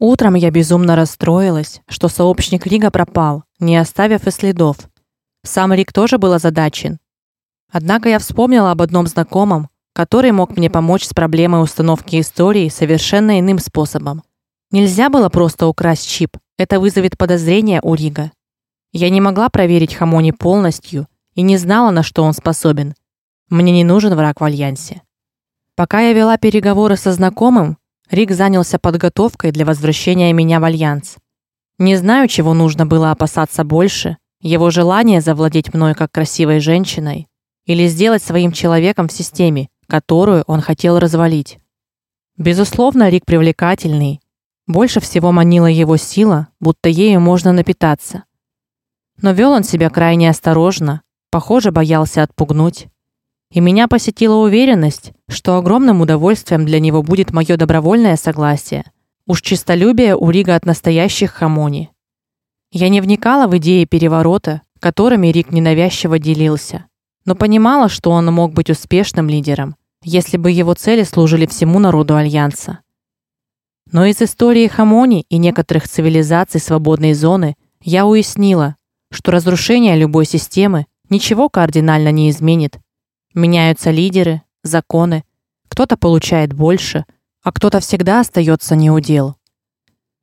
Утром я безумно расстроилась, что сообщник Рига пропал, не оставив и следов. Сам Рик тоже был озадачен. Однако я вспомнила об одном знакомом, который мог мне помочь с проблемой установки истории совершенно иным способом. Нельзя было просто украсть чип. Это вызовет подозрения у Рига. Я не могла проверить Хамони полностью и не знала, на что он способен. Мне не нужен враг в альянсе. Пока я вела переговоры со знакомым, Рик занялся подготовкой для возвращения меня в альянс. Не знаю, чего нужно было опасаться больше: его желание завладеть мной как красивой женщиной или сделать своим человеком в системе, которую он хотел развалить. Безусловно, Рик привлекательный. Больше всего манила его сила, будто ею можно напитаться. Но вел он себя крайне осторожно, похоже, боялся отпугнуть и меня посетила уверенность, что огромным удовольствием для него будет мое добровольное согласие. Уж чистолюбие у Рига от настоящих хамони. Я не вникала в идеи переворота, которыми Рик ненавязчиво делился, но понимала, что он мог быть успешным лидером, если бы его цели служили всему народу альянса. Но из истории Хамони и некоторых цивилизаций свободной зоны я уяснила, что разрушение любой системы ничего кардинально не изменит Меняются лидеры, законы. Кто-то получает больше, а кто-то всегда остается неудел.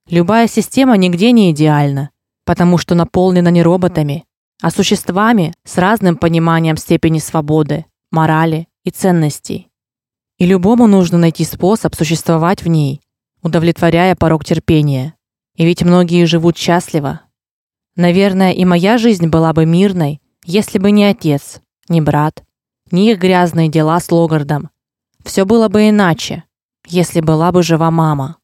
Любая система нигде не идеальна, потому что наполнена не роботами, а существами с разным пониманием степени свободы, морали и ценностей. И любому нужно найти способ существовать в ней, удовлетворяя порог терпения. И ведь многие живут счастливо. Наверное, и моя жизнь была бы мирной, если бы не отец, не брат, ни их грязные дела с Логардом. Все было бы иначе, если была бы жива мама.